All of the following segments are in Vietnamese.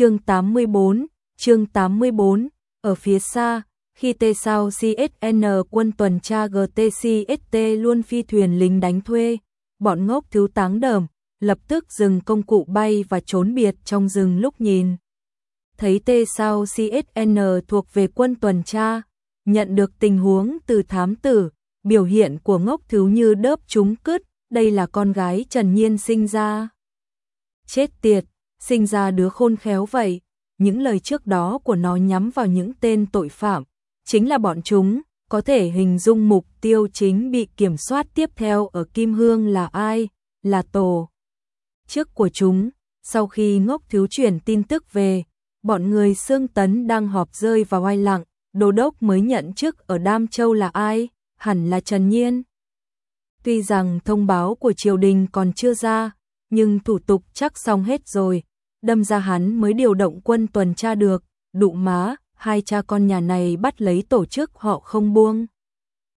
Chương 84, chương 84, ở phía xa, khi Tê sao CSN quân tuần tra GTCST luôn phi thuyền lính đánh thuê, bọn ngốc thiếu táng đờm, lập tức dừng công cụ bay và trốn biệt trong rừng lúc nhìn. Thấy Tê sao CSN thuộc về quân tuần tra, nhận được tình huống từ thám tử, biểu hiện của ngốc thiếu như đớp chúng cứt, đây là con gái Trần Nhiên sinh ra. Chết tiệt, sinh ra đứa khôn khéo vậy, những lời trước đó của nó nhắm vào những tên tội phạm, chính là bọn chúng, có thể hình dung mục tiêu chính bị kiểm soát tiếp theo ở Kim Hương là ai, là tổ. Trước của chúng, sau khi ngốc thiếu chuyển tin tức về, bọn người xương tấn đang họp rơi vào oai lặng, đô đốc mới nhận chức ở Đam Châu là ai, hẳn là Trần Nhiên. Tuy rằng thông báo của triều đình còn chưa ra, nhưng thủ tục chắc xong hết rồi, đâm ra hắn mới điều động quân tuần tra được, đụ má, hai cha con nhà này bắt lấy tổ chức họ không buông.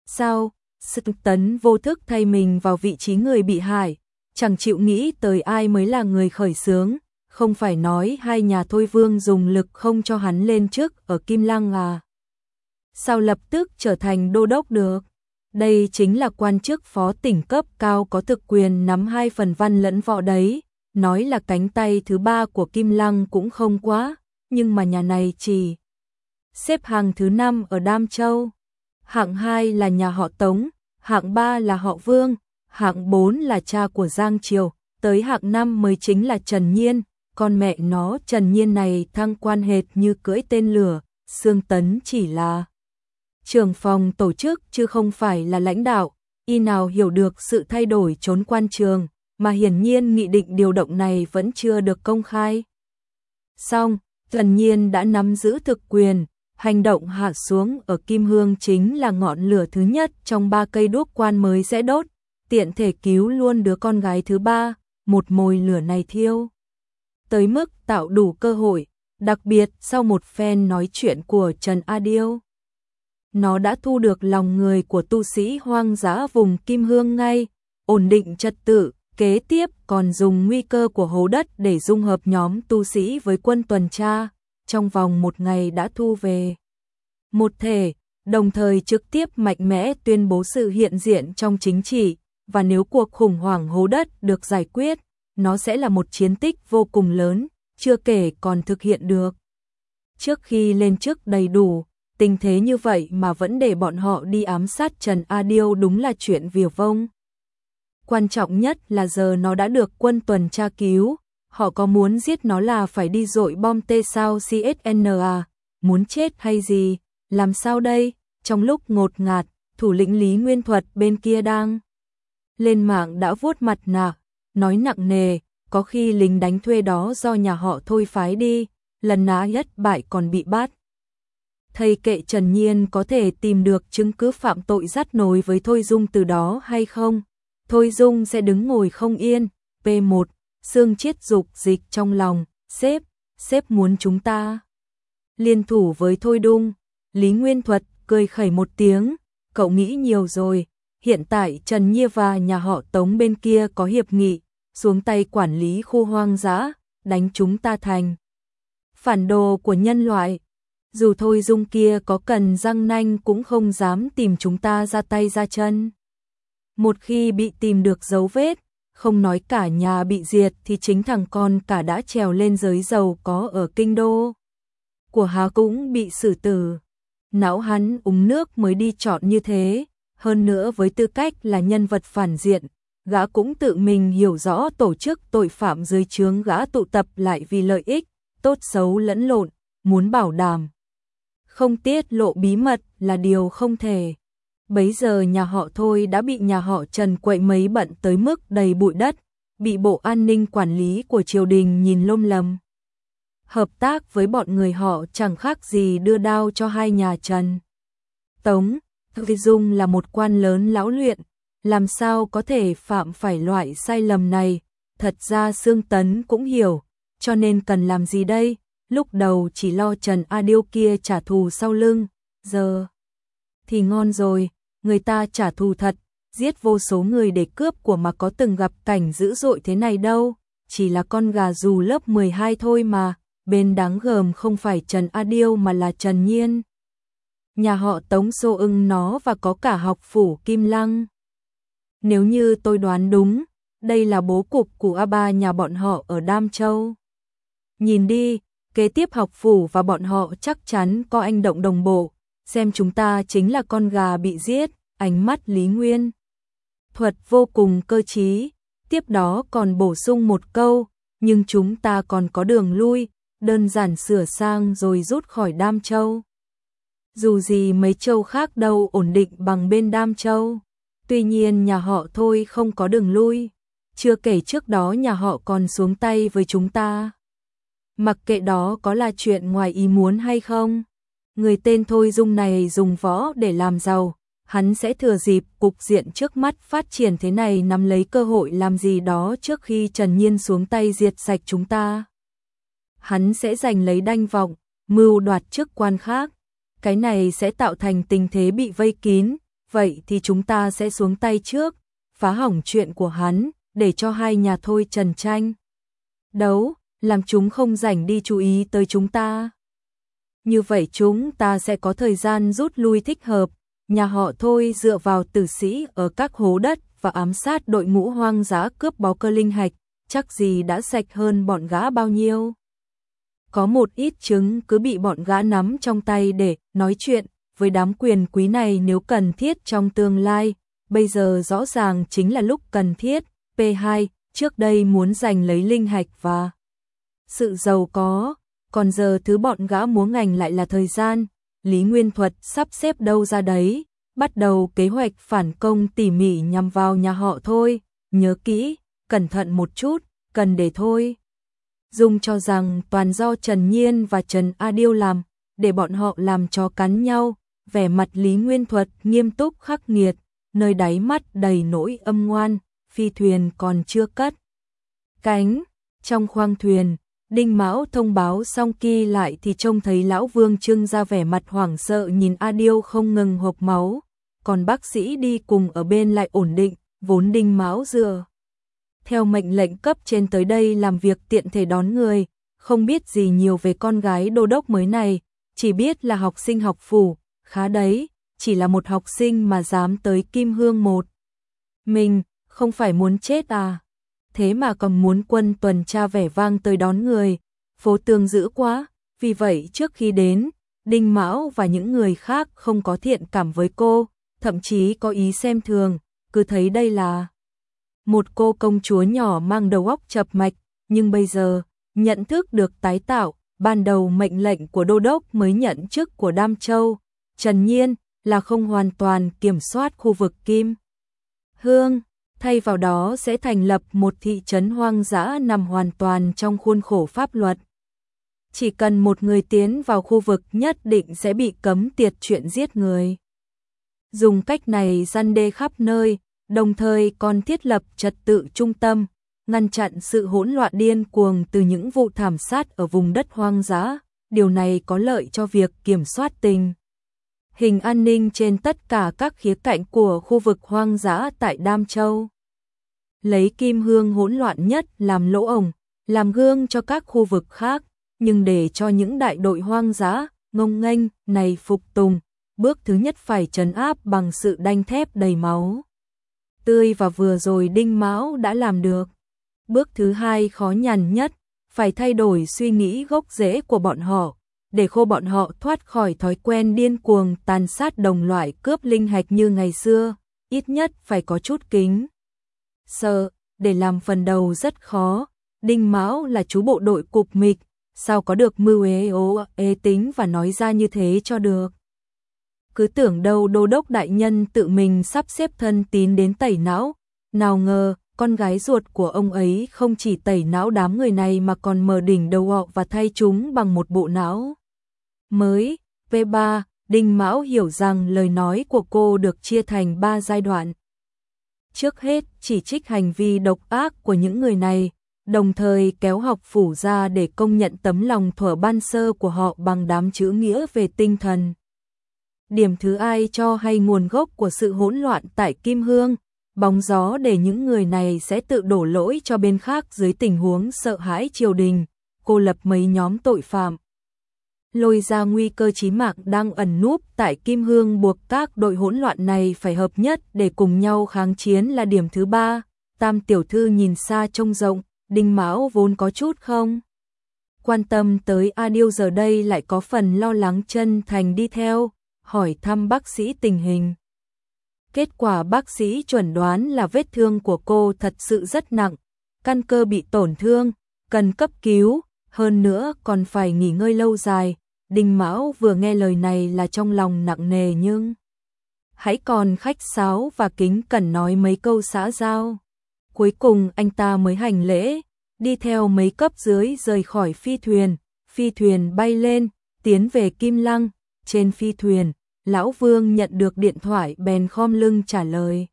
Sao? Sức tấn vô thức thay mình vào vị trí người bị hại, chẳng chịu nghĩ tới ai mới là người khởi sướng, không phải nói hai nhà thôi vương dùng lực không cho hắn lên chức ở Kim Lăng à. Sao lập tức trở thành đô đốc được? Đây chính là quan chức phó tỉnh cấp cao có thực quyền nắm hai phần văn lẫn võ đấy, nói là cánh tay thứ ba của Kim Lăng cũng không quá, nhưng mà nhà này chỉ xếp hàng thứ năm ở Đam Châu. Hạng 2 là nhà họ Tống, hạng 3 là họ Vương, hạng 4 là cha của Giang Triều, tới hạng 5 mới chính là Trần Nhiên, con mẹ nó Trần Nhiên này thăng quan hệt như cưỡi tên lửa, Sương Tấn chỉ là trưởng phòng tổ chức chứ không phải là lãnh đạo, y nào hiểu được sự thay đổi trốn quan trường, mà hiển nhiên nghị định điều động này vẫn chưa được công khai. Xong, Tần Nhiên đã nắm giữ thực quyền, hành động hạ xuống ở Kim Hương chính là ngọn lửa thứ nhất trong ba cây đuốc quan mới sẽ đốt, tiện thể cứu luôn đứa con gái thứ ba, một mồi lửa này thiêu. Tới mức tạo đủ cơ hội, đặc biệt sau một phen nói chuyện của Trần A Điêu. Nó đã thu được lòng người của tu sĩ hoang dã vùng Kim Hương ngay, ổn định trật tự, kế tiếp còn dùng nguy cơ của hố đất để dung hợp nhóm tu sĩ với quân tuần tra, trong vòng một ngày đã thu về. Một thể, đồng thời trực tiếp mạnh mẽ tuyên bố sự hiện diện trong chính trị, và nếu cuộc khủng hoảng hố đất được giải quyết, nó sẽ là một chiến tích vô cùng lớn, chưa kể còn thực hiện được. Trước khi lên chức đầy đủ, tình thế như vậy mà vẫn để bọn họ đi ám sát Trần A Điêu đúng là chuyện viều vông. Quan trọng nhất là giờ nó đã được quân tuần tra cứu, họ có muốn giết nó là phải đi dội bom tê sao CSNA, muốn chết hay gì, làm sao đây, trong lúc ngột ngạt, thủ lĩnh Lý Nguyên Thuật bên kia đang lên mạng đã vuốt mặt nạ, nói nặng nề, có khi lính đánh thuê đó do nhà họ thôi phái đi, lần ná nhất bại còn bị bắt. Thầy kệ Trần Nhiên có thể tìm được chứng cứ phạm tội dắt nối với Thôi Dung từ đó hay không? Thôi Dung sẽ đứng ngồi không yên. P1, xương chiết dục dịch trong lòng, sếp, sếp muốn chúng ta. Liên thủ với Thôi Đung, Lý Nguyên Thuật cười khẩy một tiếng, cậu nghĩ nhiều rồi, hiện tại Trần Nhiê và nhà họ Tống bên kia có hiệp nghị, xuống tay quản lý khu hoang dã, đánh chúng ta thành. Phản đồ của nhân loại, dù Thôi Dung kia có cần răng nanh cũng không dám tìm chúng ta ra tay ra chân. Một khi bị tìm được dấu vết, không nói cả nhà bị diệt thì chính thằng con cả đã trèo lên giới giàu có ở kinh đô. Của Hà cũng bị xử tử. Não hắn uống nước mới đi chọn như thế, hơn nữa với tư cách là nhân vật phản diện, gã cũng tự mình hiểu rõ tổ chức tội phạm dưới trướng gã tụ tập lại vì lợi ích, tốt xấu lẫn lộn, muốn bảo đảm. Không tiết lộ bí mật là điều không thể. Bấy giờ nhà họ thôi đã bị nhà họ Trần quậy mấy bận tới mức đầy bụi đất, bị bộ an ninh quản lý của triều đình nhìn lôm lầm. Hợp tác với bọn người họ chẳng khác gì đưa đao cho hai nhà Trần. Tống, Vi Dung là một quan lớn lão luyện, làm sao có thể phạm phải loại sai lầm này, thật ra Sương Tấn cũng hiểu, cho nên cần làm gì đây, lúc đầu chỉ lo Trần A Điêu kia trả thù sau lưng, giờ thì ngon rồi, người ta trả thù thật, giết vô số người để cướp của mà có từng gặp cảnh dữ dội thế này đâu, chỉ là con gà dù lớp 12 thôi mà, bên đáng gờm không phải Trần A Điêu mà là Trần Nhiên. Nhà họ Tống Xô ưng nó và có cả học phủ Kim Lăng. Nếu như tôi đoán đúng, đây là bố cục của A Ba nhà bọn họ ở Đam Châu. Nhìn đi, kế tiếp học phủ và bọn họ chắc chắn có anh động đồng bộ, xem chúng ta chính là con gà bị giết, ánh mắt Lý Nguyên. Thuật vô cùng cơ trí, tiếp đó còn bổ sung một câu, nhưng chúng ta còn có đường lui, đơn giản sửa sang rồi rút khỏi Đam Châu. Dù gì mấy châu khác đâu ổn định bằng bên Đam Châu. Tuy nhiên nhà họ thôi không có đường lui. Chưa kể trước đó nhà họ còn xuống tay với chúng ta. Mặc kệ đó có là chuyện ngoài ý muốn hay không. Người tên Thôi Dung này dùng võ để làm giàu. Hắn sẽ thừa dịp cục diện trước mắt phát triển thế này nắm lấy cơ hội làm gì đó trước khi Trần Nhiên xuống tay diệt sạch chúng ta. Hắn sẽ giành lấy đanh vọng, mưu đoạt chức quan khác. Cái này sẽ tạo thành tình thế bị vây kín, vậy thì chúng ta sẽ xuống tay trước, phá hỏng chuyện của hắn, để cho hai nhà thôi trần tranh. Đấu, làm chúng không rảnh đi chú ý tới chúng ta. Như vậy chúng ta sẽ có thời gian rút lui thích hợp, nhà họ thôi dựa vào tử sĩ ở các hố đất và ám sát đội ngũ hoang dã cướp bó cơ linh hạch, chắc gì đã sạch hơn bọn gã bao nhiêu. Có một ít chứng cứ bị bọn gã nắm trong tay để nói chuyện với đám quyền quý này nếu cần thiết trong tương lai, bây giờ rõ ràng chính là lúc cần thiết. P2, trước đây muốn giành lấy linh hạch và sự giàu có, còn giờ thứ bọn gã muốn ngành lại là thời gian, Lý Nguyên Thuật sắp xếp đâu ra đấy, bắt đầu kế hoạch phản công tỉ mỉ nhằm vào nhà họ thôi, nhớ kỹ, cẩn thận một chút, cần để thôi. Dung cho rằng toàn do Trần Nhiên và Trần A Điêu làm, để bọn họ làm cho cắn nhau, vẻ mặt Lý Nguyên Thuật nghiêm túc khắc nghiệt, nơi đáy mắt đầy nỗi âm ngoan, phi thuyền còn chưa cất. Cánh, trong khoang thuyền, Đinh Mão thông báo xong kỳ lại thì trông thấy lão Vương Trương ra vẻ mặt hoảng sợ nhìn A Điêu không ngừng hộp máu, còn bác sĩ đi cùng ở bên lại ổn định, vốn Đinh Mão dựa. Theo mệnh lệnh cấp trên tới đây làm việc tiện thể đón người, không biết gì nhiều về con gái đô đốc mới này, chỉ biết là học sinh học phủ, khá đấy, chỉ là một học sinh mà dám tới Kim Hương một. Mình, không phải muốn chết à? Thế mà còn muốn quân tuần tra vẻ vang tới đón người, phố tường dữ quá, vì vậy trước khi đến, Đinh Mão và những người khác không có thiện cảm với cô, thậm chí có ý xem thường, cứ thấy đây là một cô công chúa nhỏ mang đầu óc chập mạch, nhưng bây giờ, nhận thức được tái tạo, ban đầu mệnh lệnh của đô đốc mới nhận chức của Đam Châu, Trần Nhiên là không hoàn toàn kiểm soát khu vực Kim. Hương, thay vào đó sẽ thành lập một thị trấn hoang dã nằm hoàn toàn trong khuôn khổ pháp luật. Chỉ cần một người tiến vào khu vực nhất định sẽ bị cấm tiệt chuyện giết người. Dùng cách này gian đe khắp nơi, đồng thời còn thiết lập trật tự trung tâm, ngăn chặn sự hỗn loạn điên cuồng từ những vụ thảm sát ở vùng đất hoang dã. Điều này có lợi cho việc kiểm soát tình hình an ninh trên tất cả các khía cạnh của khu vực hoang dã tại Đam Châu. Lấy kim hương hỗn loạn nhất làm lỗ ổng, làm gương cho các khu vực khác, nhưng để cho những đại đội hoang dã, ngông nghênh này phục tùng, bước thứ nhất phải trấn áp bằng sự đanh thép đầy máu. Tươi và vừa rồi đinh máu đã làm được. Bước thứ hai khó nhằn nhất, phải thay đổi suy nghĩ gốc rễ của bọn họ, để khô bọn họ thoát khỏi thói quen điên cuồng tàn sát đồng loại cướp linh hạch như ngày xưa, ít nhất phải có chút kính. Sợ, để làm phần đầu rất khó, Đinh Mão là chú bộ đội cục mịch, sao có được mưu ế ố ế tính và nói ra như thế cho được. Cứ tưởng đâu đô đốc đại nhân tự mình sắp xếp thân tín đến tẩy não, nào ngờ con gái ruột của ông ấy không chỉ tẩy não đám người này mà còn mở đỉnh đầu họ và thay chúng bằng một bộ não mới. V3, Đinh Mão hiểu rằng lời nói của cô được chia thành 3 giai đoạn. Trước hết, chỉ trích hành vi độc ác của những người này, đồng thời kéo học phủ ra để công nhận tấm lòng thuở ban sơ của họ bằng đám chữ nghĩa về tinh thần. Điểm thứ ai cho hay nguồn gốc của sự hỗn loạn tại Kim Hương, bóng gió để những người này sẽ tự đổ lỗi cho bên khác dưới tình huống sợ hãi triều đình, cô lập mấy nhóm tội phạm. Lôi ra nguy cơ chí mạng đang ẩn núp tại Kim Hương buộc các đội hỗn loạn này phải hợp nhất để cùng nhau kháng chiến là điểm thứ ba. Tam tiểu thư nhìn xa trông rộng, đinh mão vốn có chút không? Quan tâm tới A Điêu giờ đây lại có phần lo lắng chân thành đi theo, hỏi thăm bác sĩ tình hình. Kết quả bác sĩ chuẩn đoán là vết thương của cô thật sự rất nặng, căn cơ bị tổn thương, cần cấp cứu, hơn nữa còn phải nghỉ ngơi lâu dài. Đình Mão vừa nghe lời này là trong lòng nặng nề nhưng hãy còn khách sáo và kính cẩn nói mấy câu xã giao. Cuối cùng anh ta mới hành lễ, đi theo mấy cấp dưới rời khỏi phi thuyền, phi thuyền bay lên, tiến về Kim Lăng, trên phi thuyền, Lão Vương nhận được điện thoại bèn khom lưng trả lời.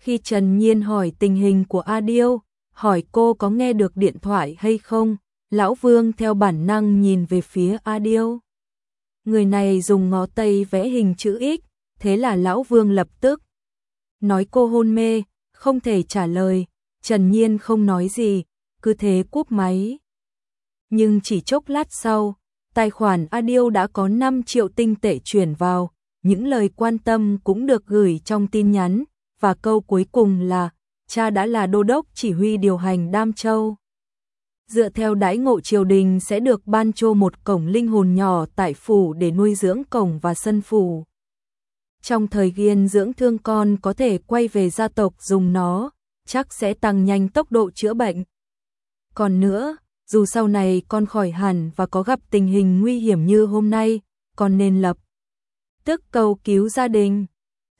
Khi Trần Nhiên hỏi tình hình của A Điêu, hỏi cô có nghe được điện thoại hay không, Lão Vương theo bản năng nhìn về phía A Điêu. Người này dùng ngó tay vẽ hình chữ X, thế là Lão Vương lập tức nói cô hôn mê, không thể trả lời, Trần Nhiên không nói gì, cứ thế cúp máy. Nhưng chỉ chốc lát sau, tài khoản a điêu đã có 5 triệu tinh tệ chuyển vào, những lời quan tâm cũng được gửi trong tin nhắn, và câu cuối cùng là, cha đã là đô đốc chỉ huy điều hành Đam Châu. Dựa theo đãi ngộ triều đình sẽ được ban cho một cổng linh hồn nhỏ tại phủ để nuôi dưỡng cổng và sân phủ. Trong thời gian dưỡng thương con có thể quay về gia tộc dùng nó, chắc sẽ tăng nhanh tốc độ chữa bệnh. Còn nữa, dù sau này con khỏi hẳn và có gặp tình hình nguy hiểm như hôm nay, con nên lập tức cầu cứu gia đình.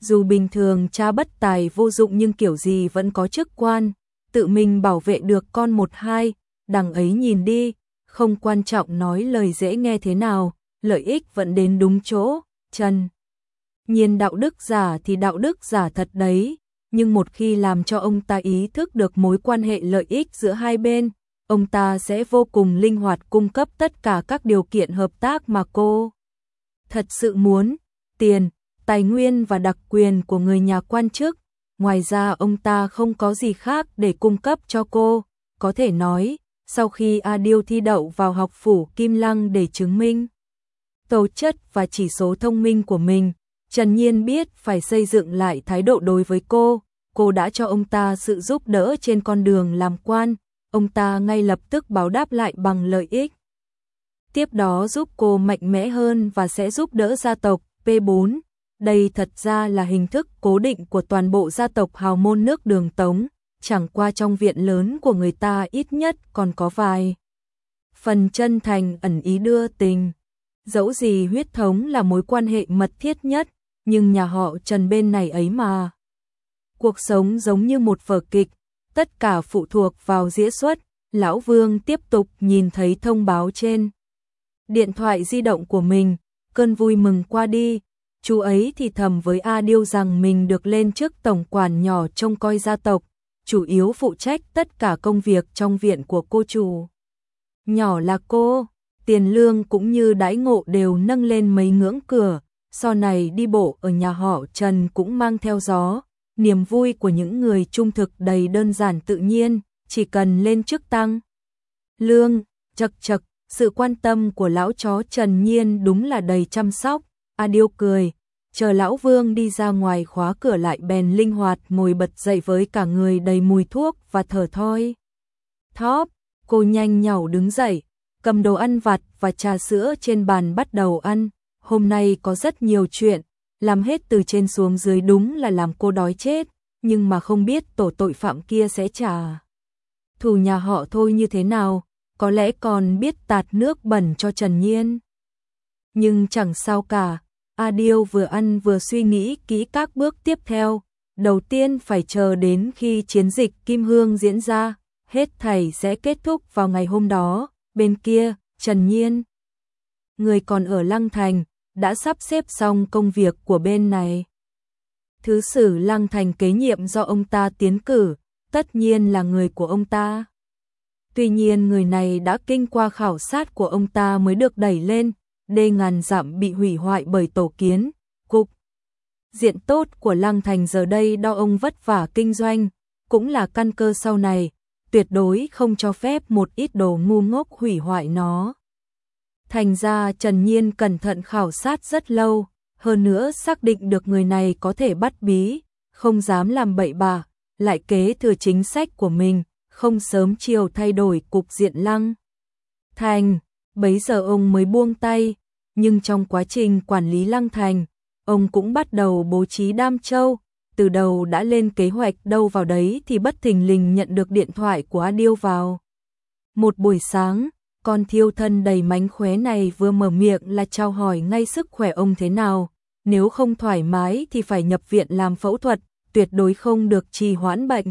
Dù bình thường cha bất tài vô dụng nhưng kiểu gì vẫn có chức quan, tự mình bảo vệ được con một hai, đằng ấy nhìn đi, không quan trọng nói lời dễ nghe thế nào, lợi ích vẫn đến đúng chỗ, chân. Nhiên đạo đức giả thì đạo đức giả thật đấy, nhưng một khi làm cho ông ta ý thức được mối quan hệ lợi ích giữa hai bên, ông ta sẽ vô cùng linh hoạt cung cấp tất cả các điều kiện hợp tác mà cô thật sự muốn, tiền, tài nguyên và đặc quyền của người nhà quan chức. Ngoài ra ông ta không có gì khác để cung cấp cho cô, có thể nói, sau khi A Điêu thi đậu vào học phủ Kim Lăng để chứng minh tố chất và chỉ số thông minh của mình, Trần Nhiên biết phải xây dựng lại thái độ đối với cô, cô đã cho ông ta sự giúp đỡ trên con đường làm quan, ông ta ngay lập tức báo đáp lại bằng lợi ích. Tiếp đó giúp cô mạnh mẽ hơn và sẽ giúp đỡ gia tộc P4. Đây thật ra là hình thức cố định của toàn bộ gia tộc hào môn nước đường Tống, chẳng qua trong viện lớn của người ta ít nhất còn có vài. Phần chân thành ẩn ý đưa tình. Dẫu gì huyết thống là mối quan hệ mật thiết nhất, nhưng nhà họ Trần bên này ấy mà. Cuộc sống giống như một vở kịch, tất cả phụ thuộc vào diễn xuất, Lão Vương tiếp tục nhìn thấy thông báo trên. Điện thoại di động của mình, cơn vui mừng qua đi, chú ấy thì thầm với A Điêu rằng mình được lên chức tổng quản nhỏ trông coi gia tộc, chủ yếu phụ trách tất cả công việc trong viện của cô chủ. Nhỏ là cô, tiền lương cũng như đãi ngộ đều nâng lên mấy ngưỡng cửa, sau này đi bộ ở nhà họ Trần cũng mang theo gió, niềm vui của những người trung thực đầy đơn giản tự nhiên, chỉ cần lên chức tăng. Lương, chật chật, sự quan tâm của lão chó Trần Nhiên đúng là đầy chăm sóc, A Điêu cười, chờ lão Vương đi ra ngoài khóa cửa lại bèn linh hoạt ngồi bật dậy với cả người đầy mùi thuốc và thở thoi. Thóp, cô nhanh nhảu đứng dậy, cầm đồ ăn vặt và trà sữa trên bàn bắt đầu ăn, hôm nay có rất nhiều chuyện, làm hết từ trên xuống dưới đúng là làm cô đói chết, nhưng mà không biết tổ tội phạm kia sẽ trả. Thù nhà họ thôi như thế nào, có lẽ còn biết tạt nước bẩn cho Trần Nhiên. Nhưng chẳng sao cả, A Điêu vừa ăn vừa suy nghĩ kỹ các bước tiếp theo, đầu tiên phải chờ đến khi chiến dịch Kim Hương diễn ra, hết thảy sẽ kết thúc vào ngày hôm đó, bên kia, Trần Nhiên. Người còn ở Lăng Thành, đã sắp xếp xong công việc của bên này. Thứ sử Lăng Thành kế nhiệm do ông ta tiến cử, tất nhiên là người của ông ta. Tuy nhiên người này đã kinh qua khảo sát của ông ta mới được đẩy lên, đê ngàn dặm bị hủy hoại bởi tổ kiến, cục. Diện tốt của Lăng Thành giờ đây đo ông vất vả kinh doanh, cũng là căn cơ sau này, tuyệt đối không cho phép một ít đồ ngu ngốc hủy hoại nó. Thành ra Trần Nhiên cẩn thận khảo sát rất lâu, hơn nữa xác định được người này có thể bắt bí, không dám làm bậy bạ, lại kế thừa chính sách của mình, không sớm chiều thay đổi cục diện lăng. Thành, bấy giờ ông mới buông tay, nhưng trong quá trình quản lý lăng thành, ông cũng bắt đầu bố trí đam châu, từ đầu đã lên kế hoạch đâu vào đấy thì bất thình lình nhận được điện thoại của A Điêu vào. Một buổi sáng, con thiêu thân đầy mánh khóe này vừa mở miệng là trao hỏi ngay sức khỏe ông thế nào, nếu không thoải mái thì phải nhập viện làm phẫu thuật, tuyệt đối không được trì hoãn bệnh.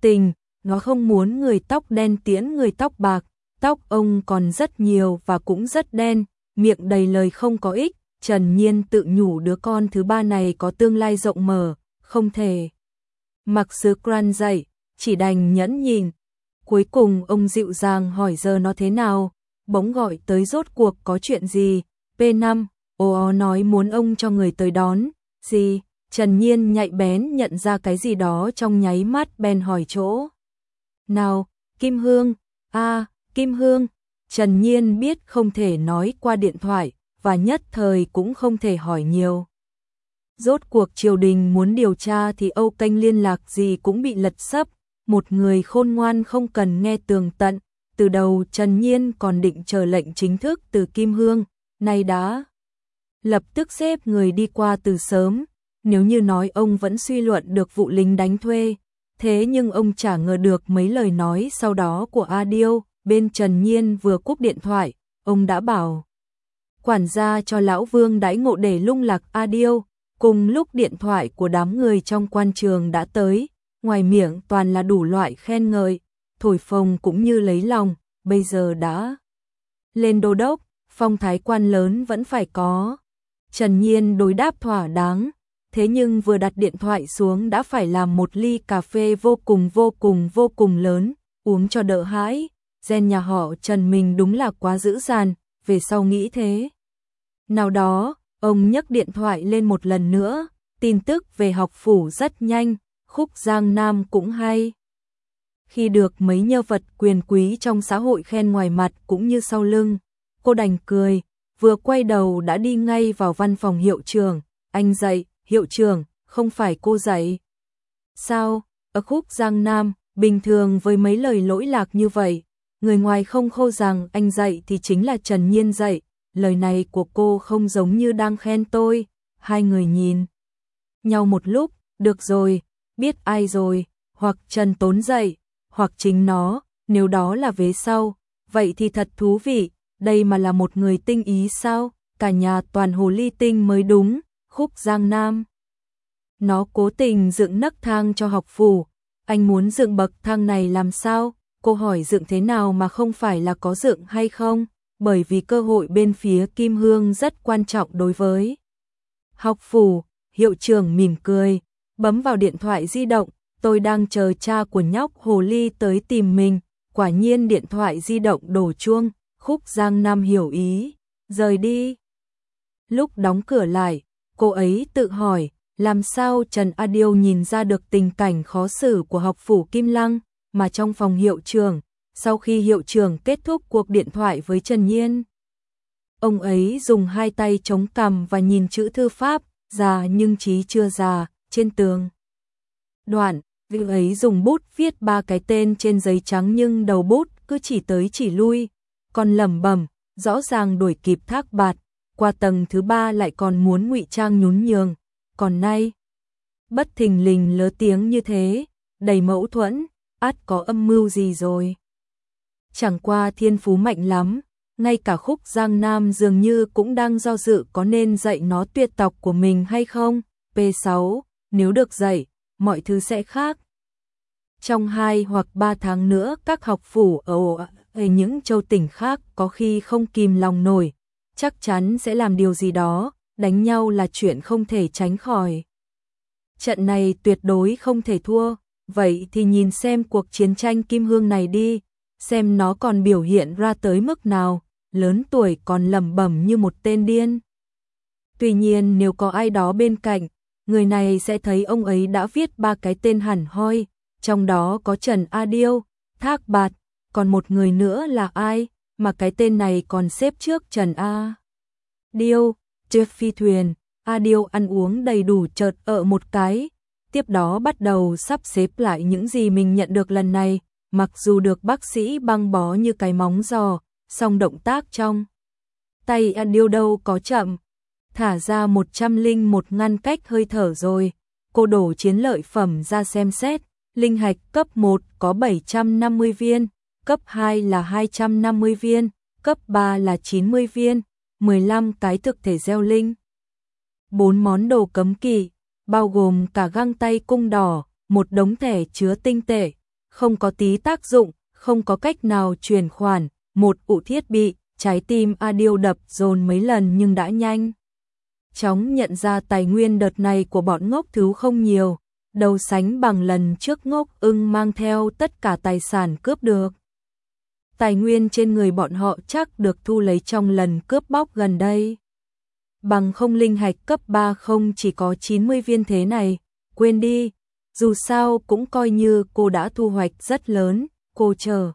Tình, nó không muốn người tóc đen tiễn người tóc bạc, tóc ông còn rất nhiều và cũng rất đen, miệng đầy lời không có ích, Trần Nhiên tự nhủ đứa con thứ ba này có tương lai rộng mở, không thể. Mặc sứ Gran dậy, chỉ đành nhẫn nhìn. Cuối cùng ông dịu dàng hỏi giờ nó thế nào, bỗng gọi tới rốt cuộc có chuyện gì, P5, ô nói muốn ông cho người tới đón, gì, Trần Nhiên nhạy bén nhận ra cái gì đó trong nháy mắt bèn hỏi chỗ. Nào, Kim Hương, a Kim Hương, Trần Nhiên biết không thể nói qua điện thoại, và nhất thời cũng không thể hỏi nhiều. Rốt cuộc triều đình muốn điều tra thì Âu Canh liên lạc gì cũng bị lật sấp, một người khôn ngoan không cần nghe tường tận, từ đầu Trần Nhiên còn định chờ lệnh chính thức từ Kim Hương, nay đã lập tức xếp người đi qua từ sớm, nếu như nói ông vẫn suy luận được vụ lính đánh thuê, thế nhưng ông chả ngờ được mấy lời nói sau đó của A Điêu, bên Trần Nhiên vừa cúp điện thoại, ông đã bảo quản gia cho lão Vương đãi ngộ để lung lạc A Điêu, cùng lúc điện thoại của đám người trong quan trường đã tới, ngoài miệng toàn là đủ loại khen ngợi, thổi phồng cũng như lấy lòng, bây giờ đã lên đô đốc, phong thái quan lớn vẫn phải có. Trần Nhiên đối đáp thỏa đáng, thế nhưng vừa đặt điện thoại xuống đã phải làm một ly cà phê vô cùng vô cùng vô cùng lớn, uống cho đỡ hãi, gen nhà họ Trần mình đúng là quá dữ dàn, về sau nghĩ thế. Nào đó, ông nhấc điện thoại lên một lần nữa, tin tức về học phủ rất nhanh, khúc Giang Nam cũng hay. Khi được mấy nhân vật quyền quý trong xã hội khen ngoài mặt cũng như sau lưng, cô đành cười, vừa quay đầu đã đi ngay vào văn phòng hiệu trưởng, anh dạy, hiệu trưởng, không phải cô dạy. Sao, ở khúc Giang Nam, bình thường với mấy lời lỗi lạc như vậy, người ngoài không khô rằng anh dạy thì chính là Trần Nhiên dạy, lời này của cô không giống như đang khen tôi, hai người nhìn nhau một lúc, được rồi, biết ai rồi, hoặc Trần Tốn dạy, hoặc chính nó, nếu đó là vế sau, vậy thì thật thú vị, đây mà là một người tinh ý sao, cả nhà toàn hồ ly tinh mới đúng, khúc Giang Nam. Nó cố tình dựng nấc thang cho học phủ, anh muốn dựng bậc thang này làm sao, cô hỏi dựng thế nào mà không phải là có dựng hay không, bởi vì cơ hội bên phía Kim Hương rất quan trọng đối với học phủ, hiệu trưởng mỉm cười, bấm vào điện thoại di động, tôi đang chờ cha của nhóc hồ ly tới tìm mình, quả nhiên điện thoại di động đổ chuông, khúc Giang Nam hiểu ý, rời đi. Lúc đóng cửa lại, cô ấy tự hỏi, làm sao Trần A Điêu nhìn ra được tình cảnh khó xử của học phủ Kim Lăng, mà trong phòng hiệu trưởng, sau khi hiệu trưởng kết thúc cuộc điện thoại với Trần Nhiên. Ông ấy dùng hai tay chống cằm và nhìn chữ thư pháp, già nhưng trí chưa già, trên tường. Đoạn, vị ấy dùng bút viết ba cái tên trên giấy trắng nhưng đầu bút cứ chỉ tới chỉ lui, còn lẩm bẩm, rõ ràng đuổi kịp thác bạt, qua tầng thứ ba lại còn muốn ngụy trang nhún nhường, còn nay bất thình lình lớ tiếng như thế, đầy mẫu thuẫn, át có âm mưu gì rồi. Chẳng qua thiên phú mạnh lắm, ngay cả khúc Giang Nam dường như cũng đang do dự có nên dạy nó tuyệt tộc của mình hay không. P6, nếu được dạy, mọi thứ sẽ khác. Trong 2 hoặc 3 tháng nữa các học phủ ở, ở những châu tỉnh khác có khi không kìm lòng nổi, chắc chắn sẽ làm điều gì đó, đánh nhau là chuyện không thể tránh khỏi. Trận này tuyệt đối không thể thua, vậy thì nhìn xem cuộc chiến tranh kim hương này đi, xem nó còn biểu hiện ra tới mức nào, lớn tuổi còn lẩm bẩm như một tên điên. Tuy nhiên nếu có ai đó bên cạnh, người này sẽ thấy ông ấy đã viết ba cái tên hẳn hoi, trong đó có Trần A Điêu, Thác Bạt, còn một người nữa là ai, mà cái tên này còn xếp trước Trần A. Điêu, Jeff phi thuyền, A Điêu ăn uống đầy đủ chợt ở một cái, tiếp đó bắt đầu sắp xếp lại những gì mình nhận được lần này, mặc dù được bác sĩ băng bó như cái móng giò, song động tác trong tay ăn Điêu đâu có chậm, thả ra 101 ngăn cách hơi thở rồi, cô đổ chiến lợi phẩm ra xem xét, linh hạch cấp 1 có 750 viên, cấp 2 là 250 viên, cấp 3 là 90 viên, 15 cái thực thể gieo linh. 4 món đồ cấm kỵ, bao gồm cả găng tay cung đỏ, một đống thẻ chứa tinh tệ, không có tí tác dụng, không có cách nào chuyển khoản, một ụ thiết bị, trái tim A Điêu đập dồn mấy lần nhưng đã nhanh. Chóng nhận ra tài nguyên đợt này của bọn ngốc thứ không nhiều, đầu sánh bằng lần trước ngốc ưng mang theo tất cả tài sản cướp được. Tài nguyên trên người bọn họ chắc được thu lấy trong lần cướp bóc gần đây. Bằng không linh hạch cấp 3 không chỉ có 90 viên thế này, quên đi, dù sao cũng coi như cô đã thu hoạch rất lớn, cô chờ.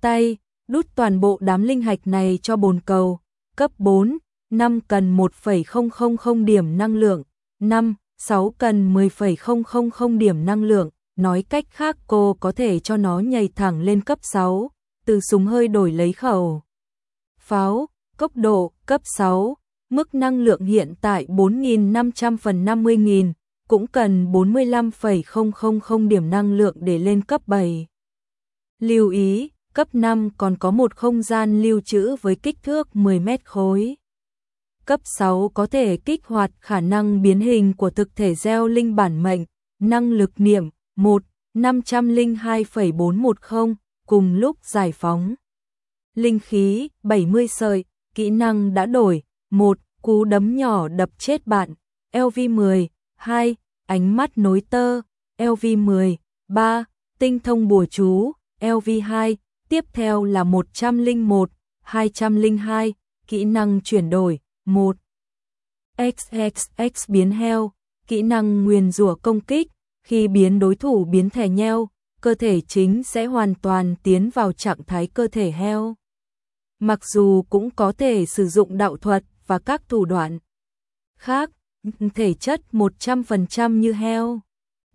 Tay, đút toàn bộ đám linh hạch này cho bồn cầu, cấp 4, 5 cần 1,000 điểm năng lượng, 5, 6 cần 10,000 điểm năng lượng, nói cách khác cô có thể cho nó nhảy thẳng lên cấp 6, từ súng hơi đổi lấy khẩu. Pháo, cấp độ, cấp 6, mức năng lượng hiện tại 4.500 phần 50.000, cũng cần 45,000 điểm năng lượng để lên cấp 7. Lưu ý, cấp 5 còn có một không gian lưu trữ với kích thước 10 mét khối. Cấp 6 có thể kích hoạt khả năng biến hình của thực thể gieo linh bản mệnh, năng lực niệm 1, 502,410, cùng lúc giải phóng. Linh khí 70 sợi, kỹ năng đã đổi, 1, cú đấm nhỏ đập chết bạn, LV10, 2, ánh mắt nối tơ, LV10, 3, tinh thông bùa chú, LV2, tiếp theo là 101, 202, kỹ năng chuyển đổi, 1. XXX biến heo, kỹ năng nguyền rủa công kích, khi biến đối thủ biến thẻ nheo, cơ thể chính sẽ hoàn toàn tiến vào trạng thái cơ thể heo. Mặc dù cũng có thể sử dụng đạo thuật và các thủ đoạn khác, thể chất 100% như heo.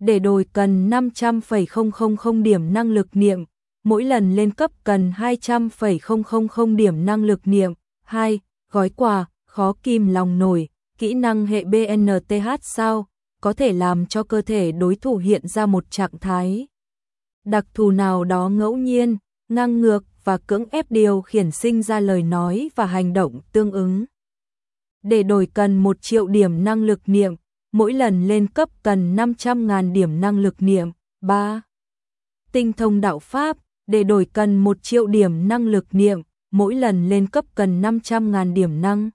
Để đổi cần 500,000 điểm năng lực niệm, mỗi lần lên cấp cần 200,000 điểm năng lực niệm. 2. Gói quà, khó kim lòng nổi, kỹ năng hệ BNTH sao, có thể làm cho cơ thể đối thủ hiện ra một trạng thái. Đặc thù nào đó ngẫu nhiên, ngang ngược và cưỡng ép điều khiển sinh ra lời nói và hành động tương ứng. Để đổi cần 1 triệu điểm năng lực niệm, mỗi lần lên cấp cần 500.000 điểm năng lực niệm. 3. Tinh thông đạo Pháp, để đổi cần 1 triệu điểm năng lực niệm, mỗi lần lên cấp cần 500.000 điểm năng.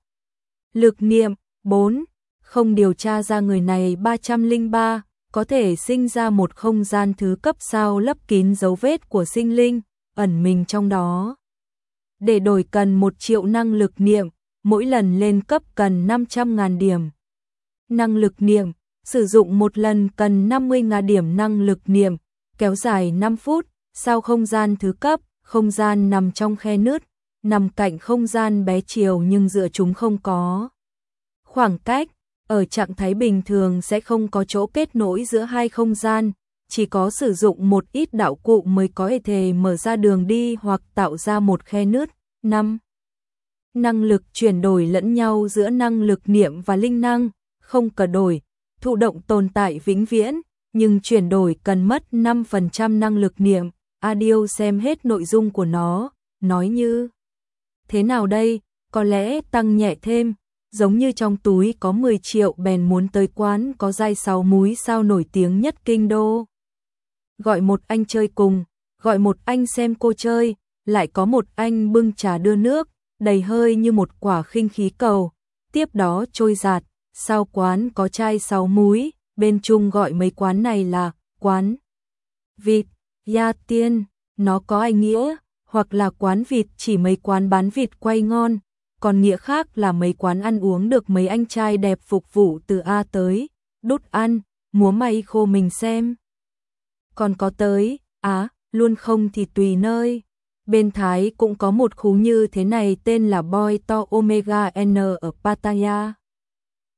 Lực niệm 4. Không điều tra ra người này 303, có thể sinh ra một không gian thứ cấp sao lấp kín dấu vết của sinh linh, ẩn mình trong đó. Để đổi cần 1 triệu năng lực niệm, mỗi lần lên cấp cần 500.000 điểm. Năng lực niệm, sử dụng một lần cần 50.000 điểm năng lực niệm, kéo dài 5 phút, sau không gian thứ cấp, không gian nằm trong khe nứt, nằm cạnh không gian bé chiều nhưng giữa chúng không có. Khoảng cách, ở trạng thái bình thường sẽ không có chỗ kết nối giữa hai không gian, chỉ có sử dụng một ít đạo cụ mới có thể mở ra đường đi hoặc tạo ra một khe nứt. 5. Năng lực chuyển đổi lẫn nhau giữa năng lực niệm và linh năng, không cờ đổi, thụ động tồn tại vĩnh viễn, nhưng chuyển đổi cần mất 5% năng lực niệm. Adio xem hết nội dung của nó, nói như Thế nào đây, có lẽ tăng nhẹ thêm, giống như trong túi có 10 triệu bèn muốn tới quán có dai sáu múi sao nổi tiếng nhất kinh đô. Gọi một anh chơi cùng, gọi một anh xem cô chơi, lại có một anh bưng trà đưa nước, đầy hơi như một quả khinh khí cầu, tiếp đó trôi giạt, sau quán có chai sáu múi, bên chung gọi mấy quán này là quán vịt, gia tiên, nó có ai nghĩa, hoặc là quán vịt chỉ mấy quán bán vịt quay ngon, còn nghĩa khác là mấy quán ăn uống được mấy anh trai đẹp phục vụ từ A tới, đút ăn, múa may khô mình xem. Còn có tới, á, luôn không thì tùy nơi. Bên Thái cũng có một khu như thế này tên là Boy To Omega N ở Pattaya.